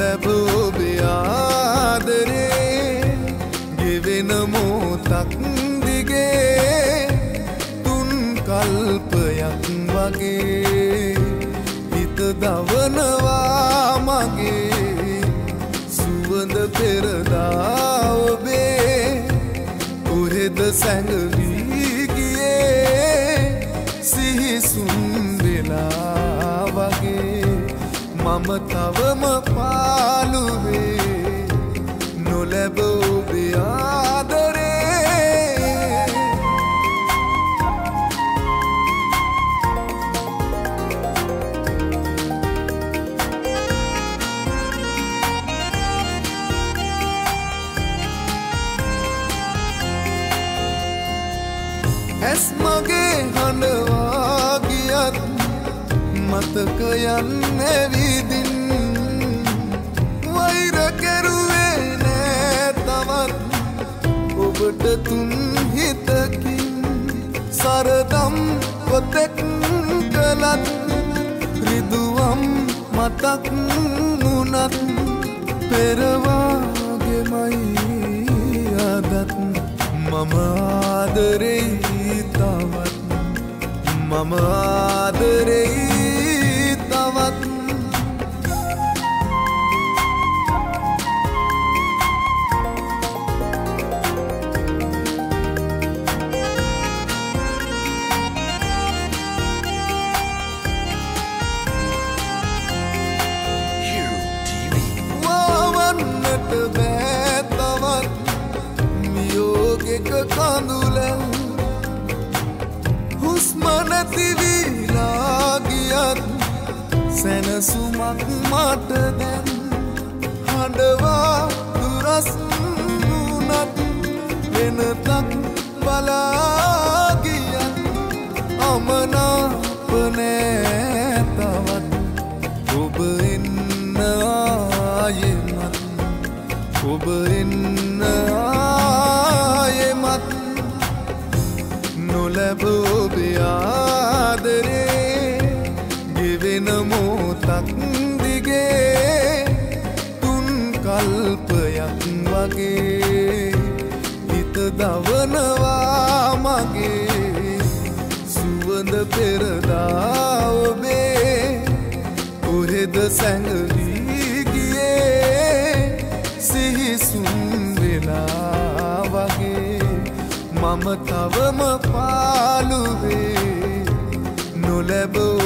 ලැබූබියාදරේ ගෙවෙන මෝතක් දිගේ තුන් කල්පයක් වගේ. හිත දවනවා මගේ සුවඳ පෙරදා ඔබේ. කොහෙද සැඟවී මම තවම පාලුවේ නොලැබ ඔබේ ආදරේ. ඇස් මගේ හඬවා ගියත් මතකයන් ඇවිදින් වෛර කෙරුවේ නෑ තවත්. ඔබට තුන් හිතකින් සරදම් කොතෙක් කළත්. රිදුවම් මතක් වුනත් පෙරවාගෙමයි අදත් මම ආදරෙයි තවත්. මම ආදරෙයි තවත්. වවන්නට බෑතවත් මියෝගෙක කඳුලැල් හුස්ම නැතිවීලාගියත් සැනසුමක් මට දැන් හඬවා දුරස් වුනත් වෙනතක් බලාගියත් අමනාප නෑ තවත් ඔබ එන්න ආයෙමත් ඔබ එන්න ආයෙමත් නොලැබ ඔබේ ආදරේ ගෙවෙන මෝතක් දිගේ තුන් කල්පයක් වගේ හිත දවනවා මගේ සුවඳ පෙරදා ඔබේ කොහෙද සැඟවී ගියේ සිහිසුන් වෙලා වගේ මම තවම පාලුවේ නොලැබ